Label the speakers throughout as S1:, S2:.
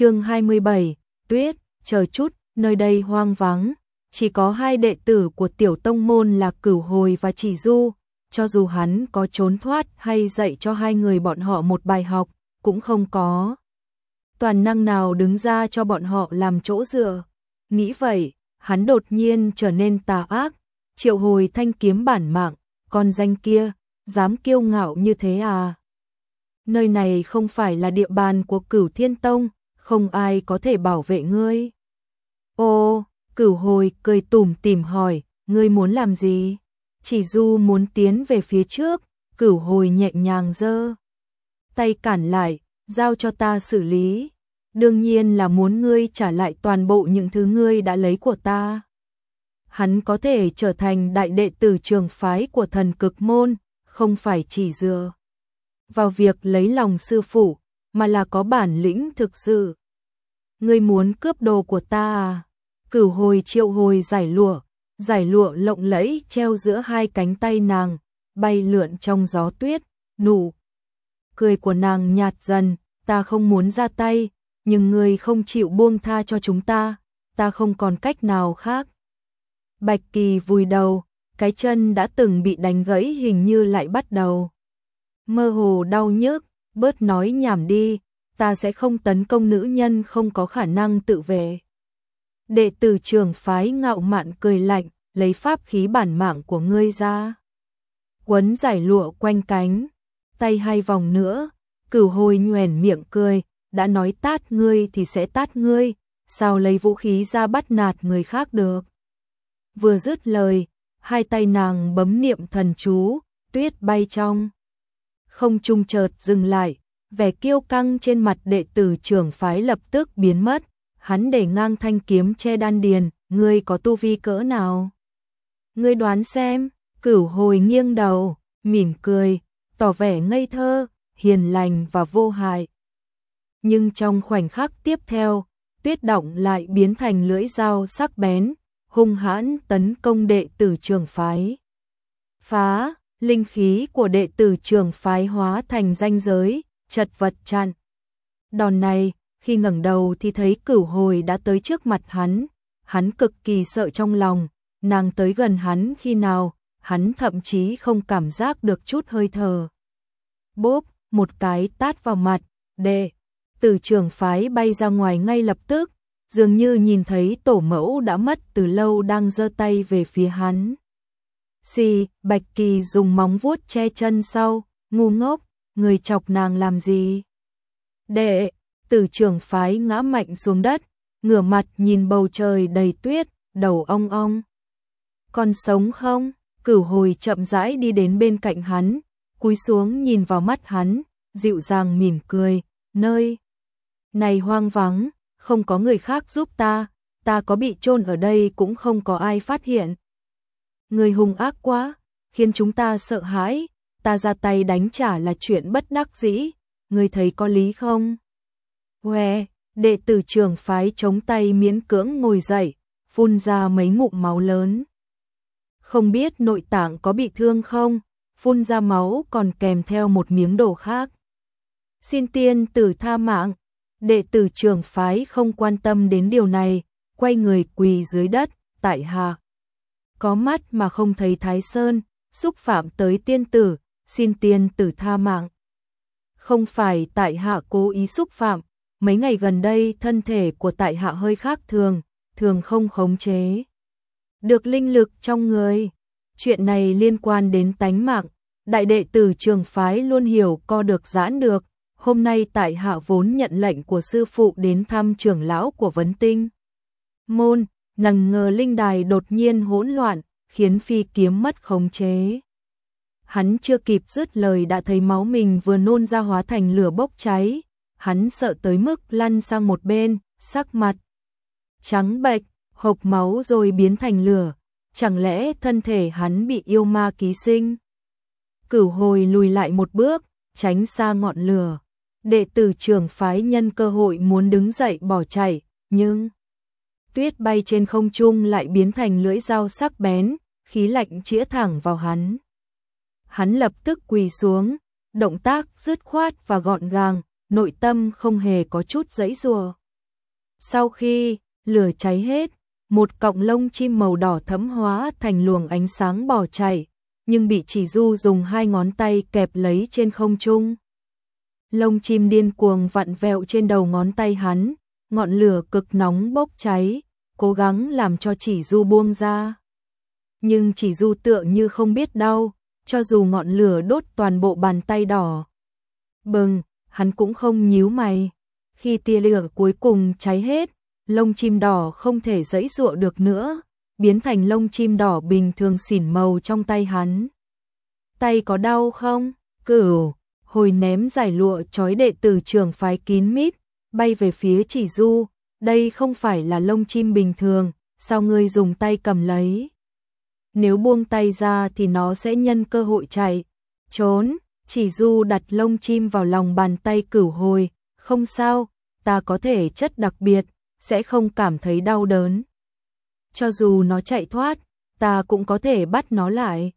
S1: chương 27, Tuyết, chờ chút, nơi đây hoang vắng, chỉ có hai đệ tử của tiểu tông môn là Cửu Hồi và Chỉ Du, cho dù hắn có trốn thoát hay dạy cho hai người bọn họ một bài học, cũng không có. Toàn năng nào đứng ra cho bọn họ làm chỗ dựa. Nghĩ vậy, hắn đột nhiên trở nên tà ác, triệu hồi thanh kiếm bản mạng, con danh kia, dám kiêu ngạo như thế à? Nơi này không phải là địa bàn của cửu thiên tông, không ai có thể bảo vệ ngươi. Ô, cửu hồi cười tủm tìm hỏi, ngươi muốn làm gì? Chỉ du muốn tiến về phía trước, cửu hồi nhẹ nhàng dơ. Tay cản lại, giao cho ta xử lý. Đương nhiên là muốn ngươi trả lại toàn bộ những thứ ngươi đã lấy của ta. Hắn có thể trở thành đại đệ tử trường phái của thần cực môn, không phải chỉ dựa vào việc lấy lòng sư phụ, mà là có bản lĩnh thực sự. Ngươi muốn cướp đồ của ta à? Cửu hồi triệu hồi giải lụa, giải lụa lộng lẫy treo giữa hai cánh tay nàng, bay lượn trong gió tuyết, nụ. Cười của nàng nhạt dần, ta không muốn ra tay, nhưng ngươi không chịu buông tha cho chúng ta, ta không còn cách nào khác. Bạch Kỳ vùi đầu, cái chân đã từng bị đánh gãy hình như lại bắt đầu. Mơ hồ đau nhức, bớt nói nhảm đi, ta sẽ không tấn công nữ nhân không có khả năng tự vệ. Đệ tử trường phái ngạo mạn cười lạnh, lấy pháp khí bản mạng của ngươi ra. Quấn giải lụa quanh cánh, tay hai vòng nữa, cửu hồi nhoèn miệng cười, đã nói tát ngươi thì sẽ tát ngươi, sao lấy vũ khí ra bắt nạt người khác được. Vừa dứt lời, hai tay nàng bấm niệm thần chú, tuyết bay trong. Không trung chợt dừng lại, vẻ kiêu căng trên mặt đệ tử trưởng phái lập tức biến mất, hắn để ngang thanh kiếm che đan điền, ngươi có tu vi cỡ nào? Ngươi đoán xem, cửu hồi nghiêng đầu, mỉm cười, tỏ vẻ ngây thơ, hiền lành và vô hại. Nhưng trong khoảnh khắc tiếp theo, tuyết động lại biến thành lưỡi dao sắc bén, hung hãn tấn công đệ tử trường phái. Phá, linh khí của đệ tử trường phái hóa thành danh giới, chật vật chặn. Đòn này, khi ngẩng đầu thì thấy cửu hồi đã tới trước mặt hắn, hắn cực kỳ sợ trong lòng, nàng tới gần hắn khi nào, hắn thậm chí không cảm giác được chút hơi thở. Bốp, một cái tát vào mặt, đệ, từ trường phái bay ra ngoài ngay lập tức, dường như nhìn thấy tổ mẫu đã mất từ lâu đang giơ tay về phía hắn. Xì, Bạch Kỳ dùng móng vuốt che chân sau, ngu ngốc, người chọc nàng làm gì? Đệ, tử trưởng phái ngã mạnh xuống đất, ngửa mặt nhìn bầu trời đầy tuyết, đầu ong ong. Còn sống không? Cửu hồi chậm rãi đi đến bên cạnh hắn, cúi xuống nhìn vào mắt hắn, dịu dàng mỉm cười, nơi này hoang vắng, không có người khác giúp ta, ta có bị chôn ở đây cũng không có ai phát hiện. Người hung ác quá, khiến chúng ta sợ hãi, ta ra tay đánh trả là chuyện bất đắc dĩ, ngươi thấy có lý không? Hoe, đệ tử trường phái chống tay miễn cưỡng ngồi dậy, phun ra mấy ngụm máu lớn. Không biết nội tạng có bị thương không, phun ra máu còn kèm theo một miếng đồ khác. Xin tiên tử tha mạng, đệ tử trường phái không quan tâm đến điều này, quay người quỳ dưới đất, tại hạ. Có mắt mà không thấy Thái Sơn, xúc phạm tới tiên tử, xin tiên tử tha mạng. Không phải tại hạ cố ý xúc phạm, mấy ngày gần đây thân thể của tại hạ hơi khác thường, thường không khống chế. Được linh lực trong người, chuyện này liên quan đến tánh mạng, đại đệ tử trường phái luôn hiểu co được giãn được, hôm nay tại hạ vốn nhận lệnh của sư phụ đến thăm trưởng lão của vấn tinh. Môn, nằng ngờ linh đài đột nhiên hỗn loạn, khiến phi kiếm mất khống chế. Hắn chưa kịp dứt lời đã thấy máu mình vừa nôn ra hóa thành lửa bốc cháy, hắn sợ tới mức lăn sang một bên, sắc mặt trắng bệch, hộc máu rồi biến thành lửa, chẳng lẽ thân thể hắn bị yêu ma ký sinh? Cửu hồi lùi lại một bước, tránh xa ngọn lửa. Đệ tử trường phái nhân cơ hội muốn đứng dậy bỏ chạy, nhưng tuyết bay trên không trung lại biến thành lưỡi dao sắc bén, khí lạnh chĩa thẳng vào hắn. Hắn lập tức quỳ xuống, động tác dứt khoát và gọn gàng, nội tâm không hề có chút dãy rùa. Sau khi lửa cháy hết, một cọng lông chim màu đỏ thấm hóa thành luồng ánh sáng bỏ chạy, nhưng bị chỉ du dùng hai ngón tay kẹp lấy trên không trung. Lông chim điên cuồng vặn vẹo trên đầu ngón tay hắn, ngọn lửa cực nóng bốc cháy, cố gắng làm cho chỉ du buông ra. Nhưng chỉ du tựa như không biết đau, cho dù ngọn lửa đốt toàn bộ bàn tay đỏ. Bừng, hắn cũng không nhíu mày. Khi tia lửa cuối cùng cháy hết, lông chim đỏ không thể dãy dụa được nữa, biến thành lông chim đỏ bình thường xỉn màu trong tay hắn. Tay có đau không? Cửu, hồi ném giải lụa trói đệ tử trường phái kín mít, bay về phía chỉ du, đây không phải là lông chim bình thường, sao ngươi dùng tay cầm lấy? Nếu buông tay ra thì nó sẽ nhân cơ hội chạy, trốn, chỉ du đặt lông chim vào lòng bàn tay cửu hồi, không sao, ta có thể chất đặc biệt, sẽ không cảm thấy đau đớn. Cho dù nó chạy thoát, ta cũng có thể bắt nó lại.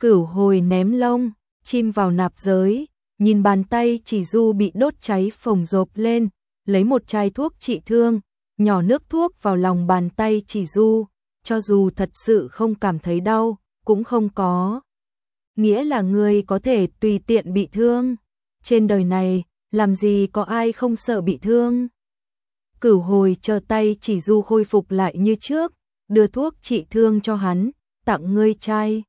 S1: Cửu hồi ném lông, chim vào nạp giới, nhìn bàn tay chỉ du bị đốt cháy phồng rộp lên, lấy một chai thuốc trị thương, nhỏ nước thuốc vào lòng bàn tay chỉ du, cho dù thật sự không cảm thấy đau, cũng không có. Nghĩa là người có thể tùy tiện bị thương. Trên đời này, làm gì có ai không sợ bị thương. Cửu hồi chờ tay chỉ du khôi phục lại như trước, đưa thuốc trị thương cho hắn, tặng ngươi chai.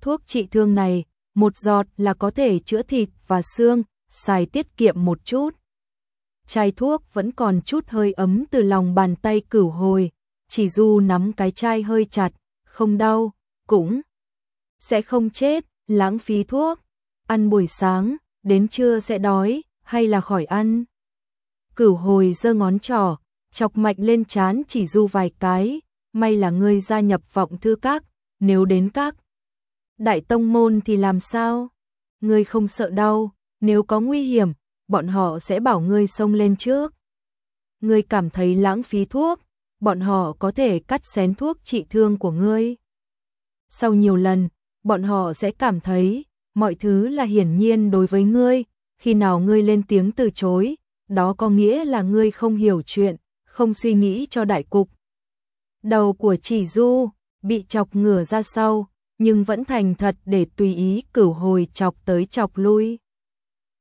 S1: Thuốc trị thương này, một giọt là có thể chữa thịt và xương, xài tiết kiệm một chút. Chai thuốc vẫn còn chút hơi ấm từ lòng bàn tay cửu hồi, chỉ du nắm cái chai hơi chặt, không đau, cũng sẽ không chết, lãng phí thuốc. Ăn buổi sáng, đến trưa sẽ đói, hay là khỏi ăn. Cửu hồi giơ ngón trỏ, chọc mạnh lên chán chỉ du vài cái, may là ngươi gia nhập vọng thư các, nếu đến các đại tông môn thì làm sao? Ngươi không sợ đau, nếu có nguy hiểm, bọn họ sẽ bảo ngươi xông lên trước. Ngươi cảm thấy lãng phí thuốc, bọn họ có thể cắt xén thuốc trị thương của ngươi. Sau nhiều lần, bọn họ sẽ cảm thấy mọi thứ là hiển nhiên đối với ngươi, khi nào ngươi lên tiếng từ chối, đó có nghĩa là ngươi không hiểu chuyện, không suy nghĩ cho đại cục. Đầu của chỉ du bị chọc ngửa ra sau, nhưng vẫn thành thật để tùy ý cửu hồi chọc tới chọc lui.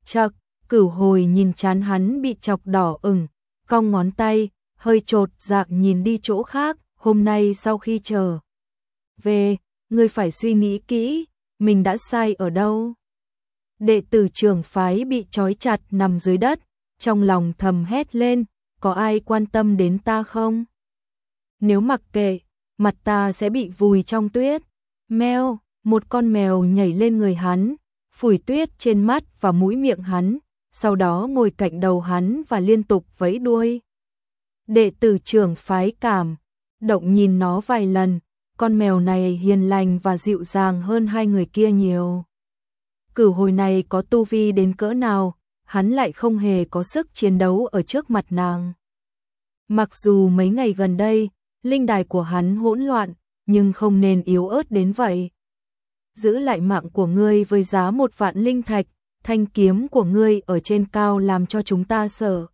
S1: Chật, cửu hồi nhìn chán hắn bị chọc đỏ ửng, cong ngón tay, hơi trột dạng nhìn đi chỗ khác, hôm nay sau khi chờ về, ngươi phải suy nghĩ kỹ, mình đã sai ở đâu. Đệ tử trưởng phái bị trói chặt nằm dưới đất, trong lòng thầm hét lên, có ai quan tâm đến ta không? Nếu mặc kệ, mặt ta sẽ bị vùi trong tuyết. Mèo, một con mèo nhảy lên người hắn, phủi tuyết trên mắt và mũi miệng hắn, sau đó ngồi cạnh đầu hắn và liên tục vẫy đuôi. Đệ tử trưởng phái cảm, động nhìn nó vài lần, con mèo này hiền lành và dịu dàng hơn hai người kia nhiều. Cửu hồi này có tu vi đến cỡ nào, hắn lại không hề có sức chiến đấu ở trước mặt nàng. Mặc dù mấy ngày gần đây, linh đài của hắn hỗn loạn, nhưng không nên yếu ớt đến vậy. Giữ lại mạng của ngươi với giá một vạn linh thạch, thanh kiếm của ngươi ở trên cao làm cho chúng ta sợ.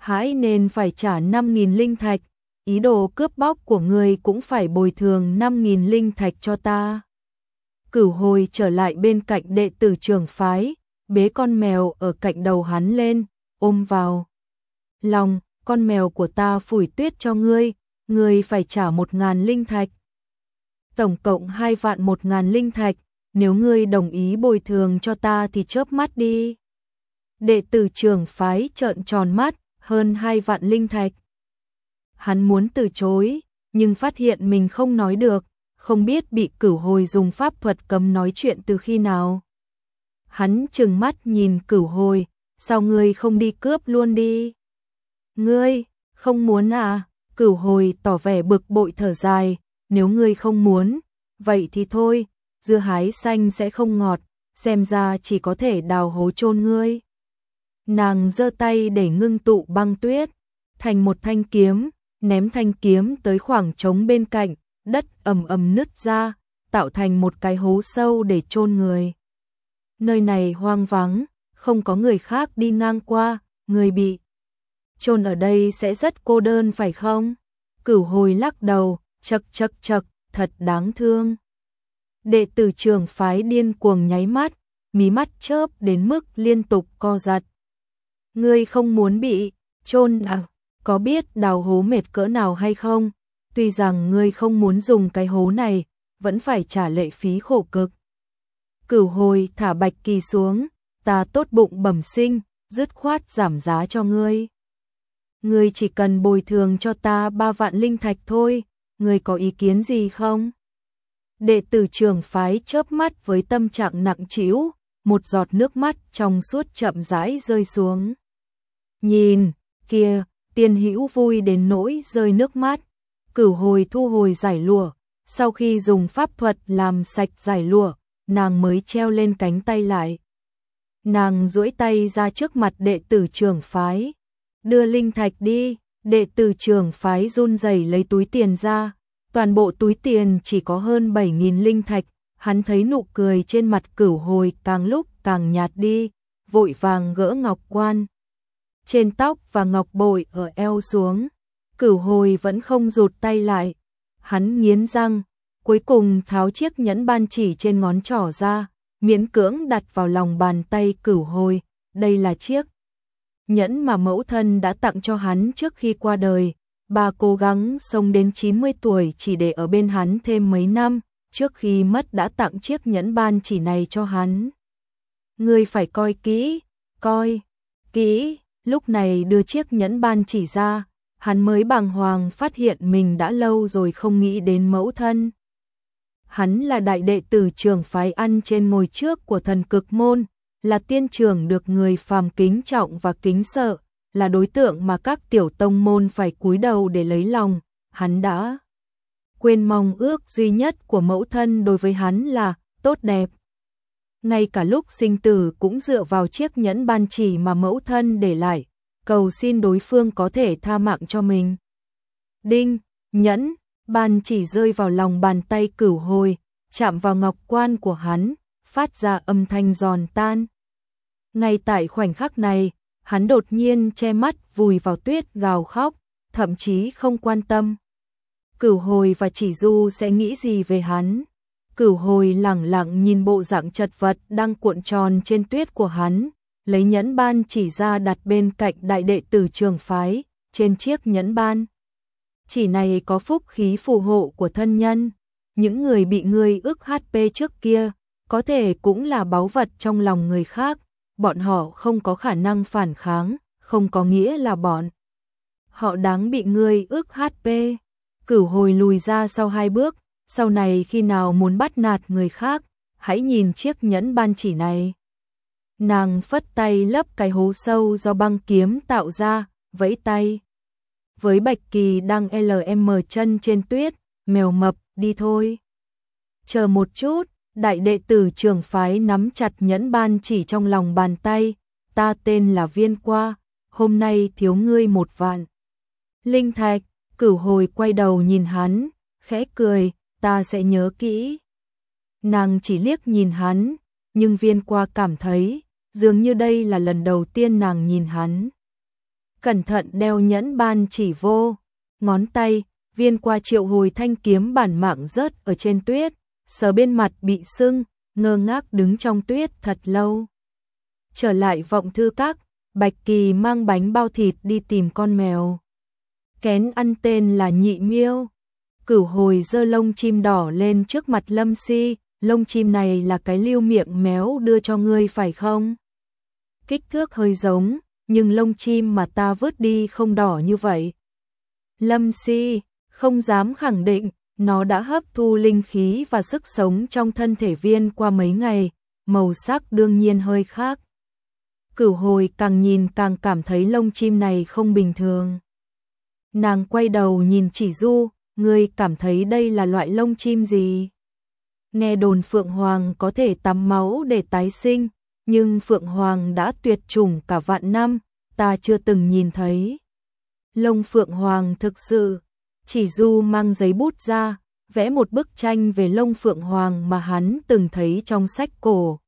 S1: Hãy nên phải trả 5.000 linh thạch, ý đồ cướp bóc của ngươi cũng phải bồi thường 5.000 linh thạch cho ta. Cửu hồi trở lại bên cạnh đệ tử trường phái, bế con mèo ở cạnh đầu hắn lên, ôm vào. Lòng, con mèo của ta phủi tuyết cho ngươi, ngươi phải trả một ngàn linh thạch. Tổng cộng hai vạn một ngàn linh thạch, nếu ngươi đồng ý bồi thường cho ta thì chớp mắt đi. Đệ tử trường phái trợn tròn mắt, hơn hai vạn linh thạch. Hắn muốn từ chối, nhưng phát hiện mình không nói được, không biết bị cửu hồi dùng pháp thuật cấm nói chuyện từ khi nào. Hắn chừng mắt nhìn cửu hồi, sao ngươi không đi cướp luôn đi? Ngươi, không muốn à? Cửu hồi tỏ vẻ bực bội thở dài, nếu ngươi không muốn, vậy thì thôi, dưa hái xanh sẽ không ngọt, xem ra chỉ có thể đào hố chôn ngươi. Nàng giơ tay để ngưng tụ băng tuyết, thành một thanh kiếm, ném thanh kiếm tới khoảng trống bên cạnh, đất ầm ầm nứt ra, tạo thành một cái hố sâu để chôn người. Nơi này hoang vắng, không có người khác đi ngang qua, người bị chôn ở đây sẽ rất cô đơn phải không? Cửu hồi lắc đầu, chật chật chật, thật đáng thương. Đệ tử trường phái điên cuồng nháy mắt, mí mắt chớp đến mức liên tục co giật. Ngươi không muốn bị chôn à? Có biết đào hố mệt cỡ nào hay không? Tuy rằng ngươi không muốn dùng cái hố này, vẫn phải trả lệ phí khổ cực. Cửu hồi thả bạch kỳ xuống, ta tốt bụng bẩm sinh, dứt khoát giảm giá cho ngươi. Ngươi chỉ cần bồi thường cho ta ba vạn linh thạch thôi, ngươi có ý kiến gì không? Đệ tử trường phái chớp mắt với tâm trạng nặng trĩu, một giọt nước mắt trong suốt chậm rãi rơi xuống. Nhìn, kia, tiên hữu vui đến nỗi rơi nước mắt. Cửu hồi thu hồi giải lụa, sau khi dùng pháp thuật làm sạch giải lụa, nàng mới treo lên cánh tay lại. Nàng duỗi tay ra trước mặt đệ tử trường phái. Đưa linh thạch đi, đệ tử trường phái run rẩy lấy túi tiền ra. Toàn bộ túi tiền chỉ có hơn 7.000 linh thạch, hắn thấy nụ cười trên mặt cửu hồi càng lúc càng nhạt đi, vội vàng gỡ ngọc quan. Trên tóc và ngọc bội ở eo xuống, cửu hồi vẫn không rụt tay lại. Hắn nghiến răng, cuối cùng tháo chiếc nhẫn ban chỉ trên ngón trỏ ra, miễn cưỡng đặt vào lòng bàn tay cửu hồi, đây là chiếc nhẫn mà mẫu thân đã tặng cho hắn trước khi qua đời. Bà cố gắng sống đến 90 tuổi chỉ để ở bên hắn thêm mấy năm, trước khi mất đã tặng chiếc nhẫn ban chỉ này cho hắn. Ngươi phải coi kỹ, coi, kỹ, lúc này đưa chiếc nhẫn ban chỉ ra, hắn mới bàng hoàng phát hiện mình đã lâu rồi không nghĩ đến mẫu thân. Hắn là đại đệ tử trường phái ăn trên ngồi trước của thần cực môn, là tiên trưởng được người phàm kính trọng và kính sợ, là đối tượng mà các tiểu tông môn phải cúi đầu để lấy lòng, hắn đã quên mong ước duy nhất của mẫu thân đối với hắn là tốt đẹp. Ngay cả lúc sinh tử cũng dựa vào chiếc nhẫn ban chỉ mà mẫu thân để lại, cầu xin đối phương có thể tha mạng cho mình. Đinh, nhẫn, ban chỉ rơi vào lòng bàn tay cửu hồi, chạm vào ngọc quan của hắn, phát ra âm thanh giòn tan. Ngay tại khoảnh khắc này, hắn đột nhiên che mắt vùi vào tuyết gào khóc, thậm chí không quan tâm. Cửu hồi và chỉ du sẽ nghĩ gì về hắn. Cửu hồi lẳng lặng nhìn bộ dạng chật vật đang cuộn tròn trên tuyết của hắn, lấy nhẫn ban chỉ ra đặt bên cạnh đại đệ tử trường phái, trên chiếc nhẫn ban. Chỉ này có phúc khí phù hộ của thân nhân, những người bị người ước HP trước kia, có thể cũng là báu vật trong lòng người khác, bọn họ không có khả năng phản kháng, không có nghĩa là bọn. Họ đáng bị ngươi ước HP. Cửu hồi lùi ra sau hai bước, sau này khi nào muốn bắt nạt người khác, hãy nhìn chiếc nhẫn ban chỉ này. Nàng phất tay lấp cái hố sâu do băng kiếm tạo ra, vẫy tay. Với Bạch Kỳ đang LM chân trên tuyết, mèo mập, đi thôi. Chờ một chút, đại đệ tử trường phái nắm chặt nhẫn ban chỉ trong lòng bàn tay, ta tên là Viên Qua, hôm nay thiếu ngươi một vạn. Linh Thạch, cửu hồi quay đầu nhìn hắn, khẽ cười, ta sẽ nhớ kỹ. Nàng chỉ liếc nhìn hắn, nhưng Viên Qua cảm thấy, dường như đây là lần đầu tiên nàng nhìn hắn. Cẩn thận đeo nhẫn ban chỉ vô, ngón tay, Viên Qua triệu hồi thanh kiếm bản mạng rớt ở trên tuyết, sờ bên mặt bị sưng, ngơ ngác đứng trong tuyết thật lâu. Trở lại vọng thư các, Bạch Kỳ mang bánh bao thịt đi tìm con mèo. Kén ăn tên là nhị miêu. Cửu hồi dơ lông chim đỏ lên trước mặt lâm si, lông chim này là cái lưu miệng méo đưa cho ngươi phải không? Kích thước hơi giống, nhưng lông chim mà ta vứt đi không đỏ như vậy. Lâm si, không dám khẳng định, nó đã hấp thu linh khí và sức sống trong thân thể viên qua mấy ngày, màu sắc đương nhiên hơi khác. Cửu hồi càng nhìn càng cảm thấy lông chim này không bình thường. Nàng quay đầu nhìn chỉ du, ngươi cảm thấy đây là loại lông chim gì? Nghe đồn Phượng Hoàng có thể tắm máu để tái sinh, nhưng Phượng Hoàng đã tuyệt chủng cả vạn năm, ta chưa từng nhìn thấy. Lông Phượng Hoàng thực sự chỉ Du mang giấy bút ra, vẽ một bức tranh về lông phượng hoàng mà hắn từng thấy trong sách cổ.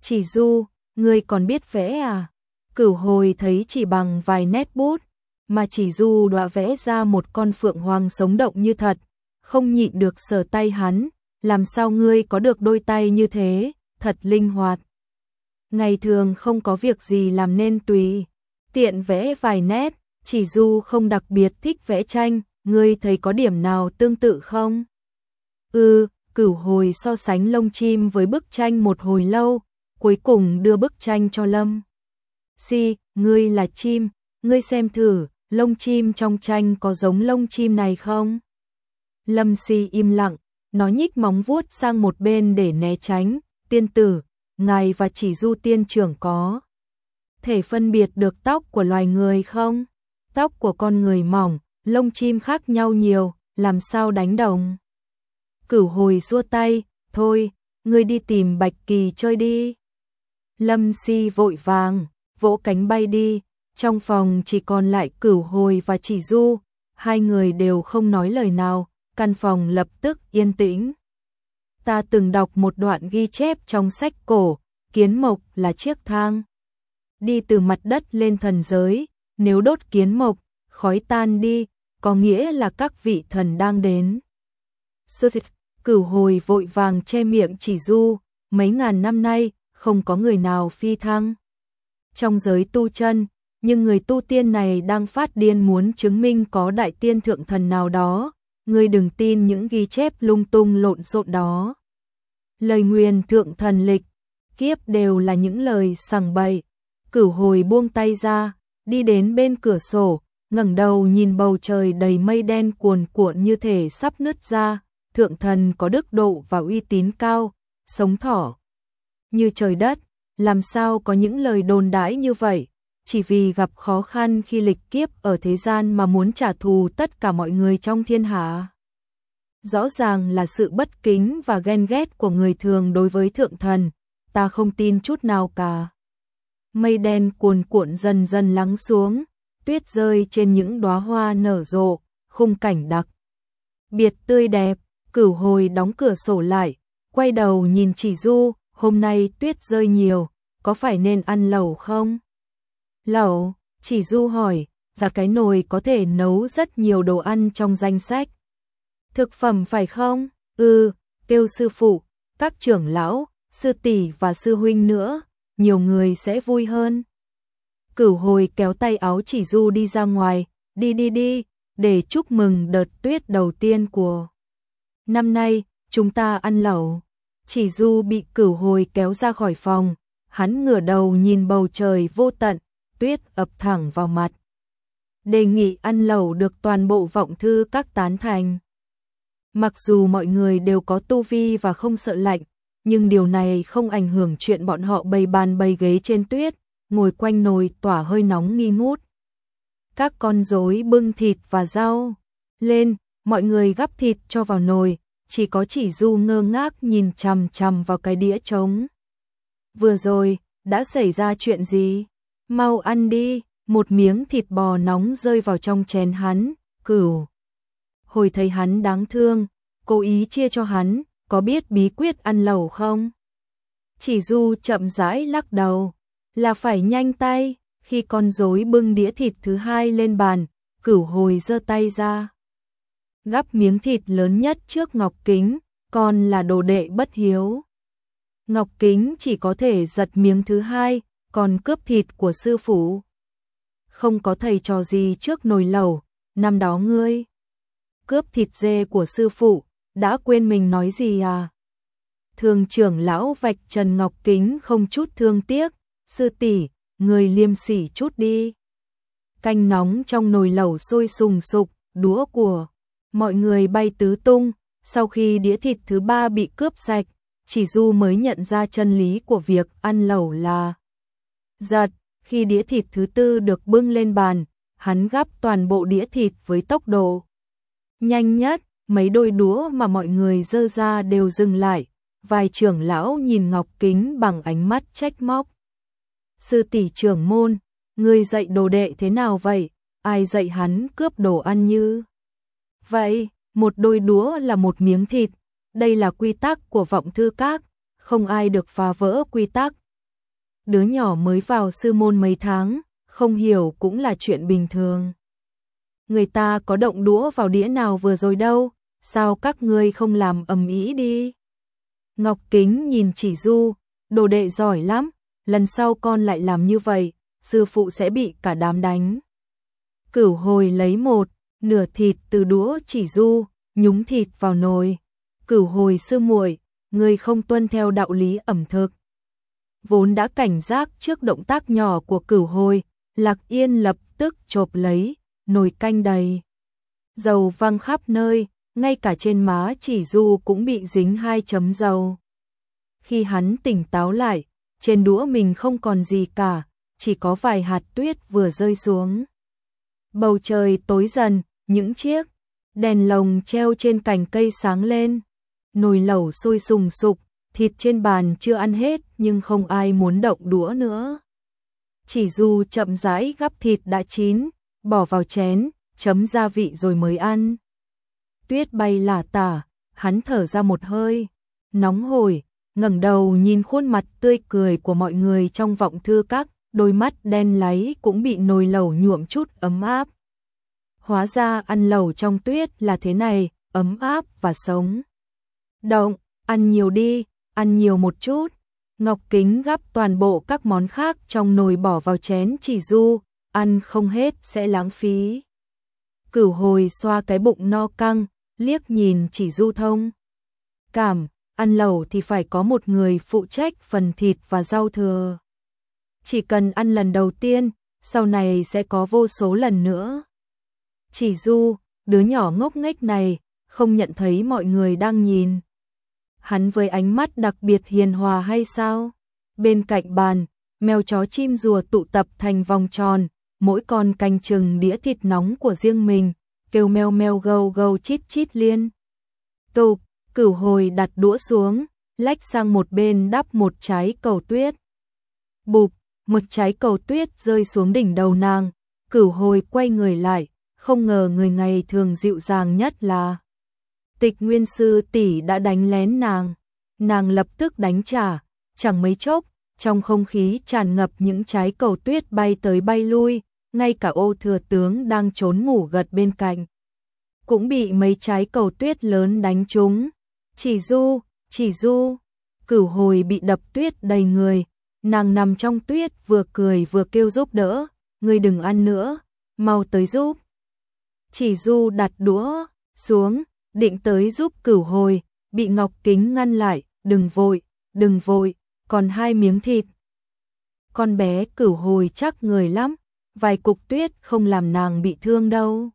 S1: Chỉ Du, ngươi còn biết vẽ à? Cửu hồi thấy chỉ bằng vài nét bút, mà chỉ du đọa vẽ ra một con phượng hoàng sống động như thật, không nhịn được sờ tay hắn, làm sao ngươi có được đôi tay như thế, thật linh hoạt. Ngày thường không có việc gì làm nên tùy, tiện vẽ vài nét, chỉ du không đặc biệt thích vẽ tranh, ngươi thấy có điểm nào tương tự không? Ừ, cửu hồi so sánh lông chim với bức tranh một hồi lâu, cuối cùng đưa bức tranh cho Lâm. Si, ngươi là chim, ngươi xem thử, lông chim trong tranh có giống lông chim này không? Lâm Si im lặng, nó nhích móng vuốt sang một bên để né tránh, tiên tử, ngài và chỉ du tiên trưởng có. Thể phân biệt được tóc của loài người không? Tóc của con người mỏng, lông chim khác nhau nhiều, làm sao đánh đồng? Cửu hồi xua tay, thôi, ngươi đi tìm Bạch Kỳ chơi đi. Lâm Si vội vàng, vỗ cánh bay đi, trong phòng chỉ còn lại cửu hồi và chỉ du, hai người đều không nói lời nào, căn phòng lập tức yên tĩnh. Ta từng đọc một đoạn ghi chép trong sách cổ, kiến mộc là chiếc thang. Đi từ mặt đất lên thần giới, nếu đốt kiến mộc, khói tan đi, có nghĩa là các vị thần đang đến. Sư thịt, cửu hồi vội vàng che miệng chỉ du, mấy ngàn năm nay, không có người nào phi thăng. Trong giới tu chân, nhưng người tu tiên này đang phát điên muốn chứng minh có đại tiên thượng thần nào đó, ngươi đừng tin những ghi chép lung tung lộn xộn đó. Lời nguyền thượng thần lịch, kiếp đều là những lời sằng bậy. Cửu hồi buông tay ra, đi đến bên cửa sổ, ngẩng đầu nhìn bầu trời đầy mây đen cuồn cuộn như thể sắp nứt ra, thượng thần có đức độ và uy tín cao, sống thỏ như trời đất, làm sao có những lời đồn đãi như vậy, chỉ vì gặp khó khăn khi lịch kiếp ở thế gian mà muốn trả thù tất cả mọi người trong thiên hạ. Rõ ràng là sự bất kính và ghen ghét của người thường đối với thượng thần, ta không tin chút nào cả. Mây đen cuồn cuộn dần dần lắng xuống, tuyết rơi trên những đóa hoa nở rộ, khung cảnh đặc. Biệt tươi đẹp, cửu hồi đóng cửa sổ lại, quay đầu nhìn chỉ du, hôm nay tuyết rơi nhiều, có phải nên ăn lẩu không? Lẩu, chỉ du hỏi, và cái nồi có thể nấu rất nhiều đồ ăn trong danh sách. Thực phẩm phải không? Ừ, kêu sư phụ, các trưởng lão, sư tỷ và sư huynh nữa, nhiều người sẽ vui hơn. Cửu hồi kéo tay áo chỉ du đi ra ngoài, đi đi đi, để chúc mừng đợt tuyết đầu tiên của năm nay, chúng ta ăn lẩu. Chỉ du bị cửu hồi kéo ra khỏi phòng, hắn ngửa đầu nhìn bầu trời vô tận, tuyết ập thẳng vào mặt. Đề nghị ăn lẩu được toàn bộ vọng thư các tán thành. Mặc dù mọi người đều có tu vi và không sợ lạnh, nhưng điều này không ảnh hưởng chuyện bọn họ bày bàn bày ghế trên tuyết, ngồi quanh nồi tỏa hơi nóng nghi ngút. Các con rối bưng thịt và rau lên, mọi người gắp thịt cho vào nồi, chỉ có chỉ du ngơ ngác nhìn chằm chằm vào cái đĩa trống. Vừa rồi, đã xảy ra chuyện gì? Mau ăn đi, một miếng thịt bò nóng rơi vào trong chén hắn, cửu. Hồi thấy hắn đáng thương, cố ý chia cho hắn, có biết bí quyết ăn lẩu không? Chỉ du chậm rãi lắc đầu, là phải nhanh tay, khi con rối bưng đĩa thịt thứ hai lên bàn, cửu hồi giơ tay ra gắp miếng thịt lớn nhất trước Ngọc Kính, còn là đồ đệ bất hiếu. Ngọc Kính chỉ có thể giật miếng thứ hai, còn cướp thịt của sư phụ. Không có thầy trò gì trước nồi lẩu, năm đó ngươi. Cướp thịt dê của sư phụ, đã quên mình nói gì à? Thường trưởng lão vạch Trần Ngọc Kính không chút thương tiếc, sư tỷ, người liêm sỉ chút đi. Canh nóng trong nồi lẩu sôi sùng sục, đũa của mọi người bay tứ tung, sau khi đĩa thịt thứ ba bị cướp sạch, chỉ Du mới nhận ra chân lý của việc ăn lẩu là giật, khi đĩa thịt thứ tư được bưng lên bàn, hắn gắp toàn bộ đĩa thịt với tốc độ nhanh nhất, mấy đôi đũa mà mọi người dơ ra đều dừng lại, vài trưởng lão nhìn Ngọc Kính bằng ánh mắt trách móc. Sư tỷ trưởng môn, người dạy đồ đệ thế nào vậy? Ai dạy hắn cướp đồ ăn như Vậy, một đôi đũa là một miếng thịt, đây là quy tắc của vọng thư các, không ai được phá vỡ quy tắc. Đứa nhỏ mới vào sư môn mấy tháng, không hiểu cũng là chuyện bình thường. người ta có động đũa vào đĩa nào vừa rồi đâu, sao các ngươi không làm ầm ĩ đi. Ngọc Kính nhìn chỉ du, đồ đệ giỏi lắm, lần sau con lại làm như vậy, sư phụ sẽ bị cả đám đánh. Cửu hồi lấy một, nửa thịt từ đũa chỉ du, nhúng thịt vào nồi. Cửu hồi sư muội, người không tuân theo đạo lý ẩm thực. Vốn đã cảnh giác trước động tác nhỏ của cửu hồi, Lạc Yên lập tức chộp lấy, nồi canh đầy. Dầu văng khắp nơi, ngay cả trên má chỉ du cũng bị dính hai chấm dầu. Khi hắn tỉnh táo lại, trên đũa mình không còn gì cả, chỉ có vài hạt tuyết vừa rơi xuống. Bầu trời tối dần, những chiếc đèn lồng treo trên cành cây sáng lên. Nồi lẩu sôi sùng sục, thịt trên bàn chưa ăn hết nhưng không ai muốn động đũa nữa. Chỉ dù chậm rãi gắp thịt đã chín, bỏ vào chén, chấm gia vị rồi mới ăn. Tuyết bay lả tả, hắn thở ra một hơi, nóng hổi, ngẩng đầu nhìn khuôn mặt tươi cười của mọi người trong vọng thư các, đôi mắt đen láy cũng bị nồi lẩu nhuộm chút ấm áp. Hóa ra ăn lẩu trong tuyết là thế này, ấm áp và sống. Động, ăn nhiều đi, ăn nhiều một chút. Ngọc Kính gắp toàn bộ các món khác trong nồi bỏ vào chén chỉ du, ăn không hết sẽ lãng phí. Cửu hồi xoa cái bụng no căng, liếc nhìn chỉ du thông. Cảm, ăn lẩu thì phải có một người phụ trách phần thịt và rau thừa. Chỉ cần ăn lần đầu tiên, sau này sẽ có vô số lần nữa. Chỉ du, đứa nhỏ ngốc nghếch này, không nhận thấy mọi người đang nhìn. Hắn với ánh mắt đặc biệt hiền hòa hay sao? Bên cạnh bàn, mèo chó chim rùa tụ tập thành vòng tròn, mỗi con canh chừng đĩa thịt nóng của riêng mình, kêu meo meo gâu gâu chít chít liên. Tục, cửu hồi đặt đũa xuống, lách sang một bên đắp một trái cầu tuyết. Bụp, một trái cầu tuyết rơi xuống đỉnh đầu nàng, cửu hồi quay người lại, không ngờ người ngày thường dịu dàng nhất là tịch nguyên sư tỷ đã đánh lén nàng. Nàng lập tức đánh trả, chẳng mấy chốc, trong không khí tràn ngập những trái cầu tuyết bay tới bay lui, ngay cả ô thừa tướng đang trốn ngủ gật bên cạnh. Cũng bị mấy trái cầu tuyết lớn đánh trúng. Chỉ du, chỉ du, cửu hồi bị đập tuyết đầy người, nàng nằm trong tuyết vừa cười vừa kêu giúp đỡ, người đừng ăn nữa, mau tới giúp. Chỉ du đặt đũa xuống, định tới giúp cửu hồi, bị Ngọc Kính ngăn lại, đừng vội, đừng vội, còn hai miếng thịt. Con bé cửu hồi chắc người lắm, vài cục tuyết không làm nàng bị thương đâu.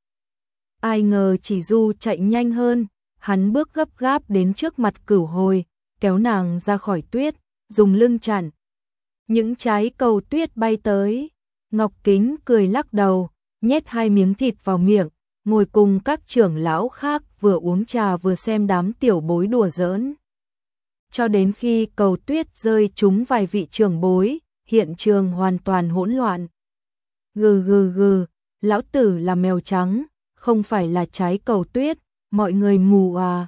S1: Ai ngờ chỉ du chạy nhanh hơn, hắn bước gấp gáp đến trước mặt cửu hồi, kéo nàng ra khỏi tuyết, dùng lưng chặn. Những trái cầu tuyết bay tới, Ngọc Kính cười lắc đầu, nhét hai miếng thịt vào miệng, ngồi cùng các trưởng lão khác vừa uống trà vừa xem đám tiểu bối đùa giỡn. Cho đến khi cầu tuyết rơi trúng vài vị trưởng bối, hiện trường hoàn toàn hỗn loạn. Gừ gừ gừ, lão tử là mèo trắng, không phải là trái cầu tuyết, mọi người mù à.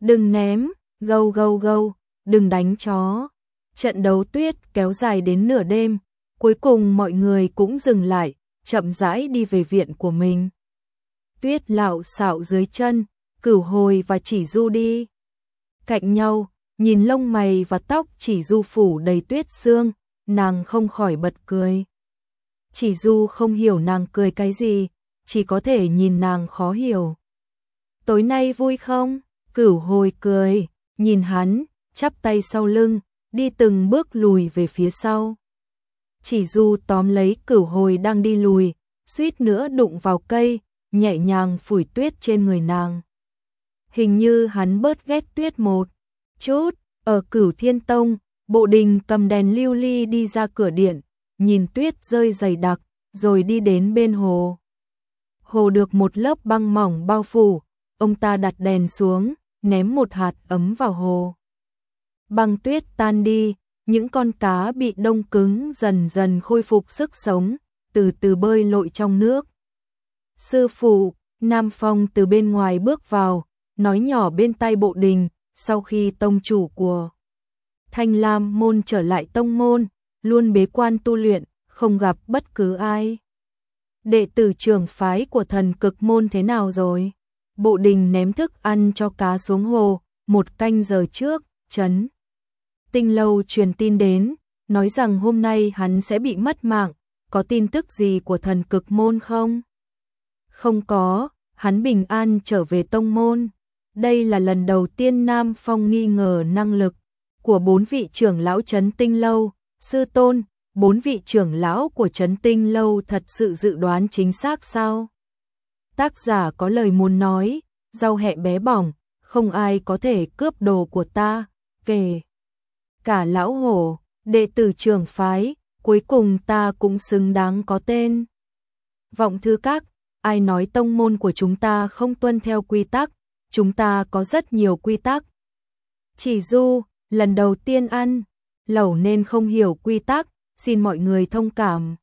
S1: Đừng ném, gâu gâu gâu, đừng đánh chó. Trận đấu tuyết kéo dài đến nửa đêm, cuối cùng mọi người cũng dừng lại, chậm rãi đi về viện của mình tuyết lạo xạo dưới chân, cửu hồi và chỉ du đi. Cạnh nhau, nhìn lông mày và tóc chỉ du phủ đầy tuyết xương, nàng không khỏi bật cười. Chỉ du không hiểu nàng cười cái gì, chỉ có thể nhìn nàng khó hiểu. Tối nay vui không? Cửu hồi cười, nhìn hắn, chắp tay sau lưng, đi từng bước lùi về phía sau. Chỉ du tóm lấy cửu hồi đang đi lùi, suýt nữa đụng vào cây, nhẹ nhàng phủi tuyết trên người nàng. Hình như hắn bớt ghét tuyết một chút, ở cửu thiên tông, bộ đình cầm đèn lưu ly đi ra cửa điện, nhìn tuyết rơi dày đặc, rồi đi đến bên hồ. Hồ được một lớp băng mỏng bao phủ, ông ta đặt đèn xuống, ném một hạt ấm vào hồ. Băng tuyết tan đi, những con cá bị đông cứng dần dần khôi phục sức sống, từ từ bơi lội trong nước. Sư phụ, Nam Phong từ bên ngoài bước vào, nói nhỏ bên tay bộ đình, sau khi tông chủ của Thanh Lam môn trở lại tông môn, luôn bế quan tu luyện, không gặp bất cứ ai. đệ tử trưởng phái của thần cực môn thế nào rồi? Bộ đình ném thức ăn cho cá xuống hồ, một canh giờ trước, chấn. Tinh lâu truyền tin đến, nói rằng hôm nay hắn sẽ bị mất mạng, có tin tức gì của thần cực môn không? Không có, hắn bình an trở về tông môn. Đây là lần đầu tiên Nam Phong nghi ngờ năng lực của bốn vị trưởng lão chấn tinh lâu, sư tôn, bốn vị trưởng lão của chấn tinh lâu thật sự dự đoán chính xác sao? Tác giả có lời muốn nói, rau hẹ bé bỏng, không ai có thể cướp đồ của ta, kể. Cả lão hổ, đệ tử trưởng phái, cuối cùng ta cũng xứng đáng có tên. Vọng thư các, ai nói tông môn của chúng ta không tuân theo quy tắc, chúng ta có rất nhiều quy tắc. Chỉ du, lần đầu tiên ăn, lẩu nên không hiểu quy tắc, xin mọi người thông cảm.